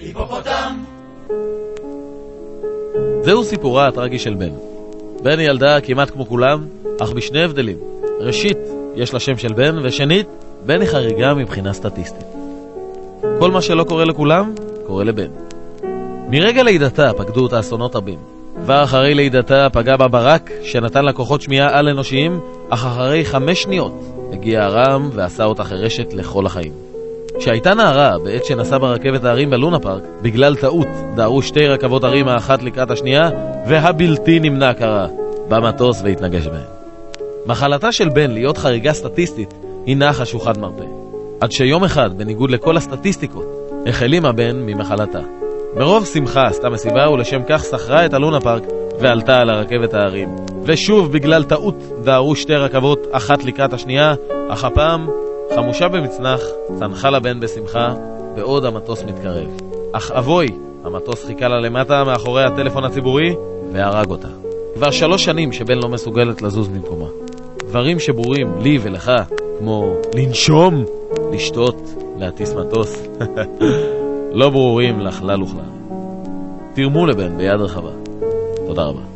היפופוטם! זהו סיפורה הטרגי של בן. בן ילדה כמעט כמו כולם, אך בשני הבדלים. ראשית, יש לה שם של בן, ושנית, בן היא חריגה מבחינה סטטיסטית. כל מה שלא קורה לכולם, קורה לבן. מרגע לידתה פקדו אותה אסונות רבים. כבר אחרי לידתה פגע בה ברק, שנתן לה כוחות שמיעה על-אנושיים, אך אחרי חמש שניות הגיע הרם ועשה אותה חירשת לכל החיים. כשהייתה נערה, בעת שנסעה ברכבת ההרים בלונה פארק, בגלל טעות דהרו שתי רכבות הרים האחת לקראת השנייה, והבלתי נמנע קרה, במטוס והתנגש בהן. מחלתה של בן להיות חריגה סטטיסטית הינה חשוכת מרפא. עד שיום אחד, בניגוד לכל הסטטיסטיקות, החלימה בן ממחלתה. מרוב שמחה עשתה מסיבה ולשם כך שכרה את הלונה פארק ועלתה על הרכבת ההרים. ושוב בגלל טעות דהרו שתי רכבות אחת לקראת השנייה, אך הפעם, חמושה במצנח, צנחה לבן בשמחה, בעוד המטוס מתקרב. אך אבוי, המטוס חיכה לה למטה מאחורי הטלפון הציבורי והרג אותה. כבר שלוש שנים שבן לא מסוגלת לזוז ממקומה. דברים שברורים לי ולך, כמו לנשום, לשתות, להטיס מטוס, לא ברורים לכלל וכלל. תרמו לבן ביד רחבה. תודה רבה.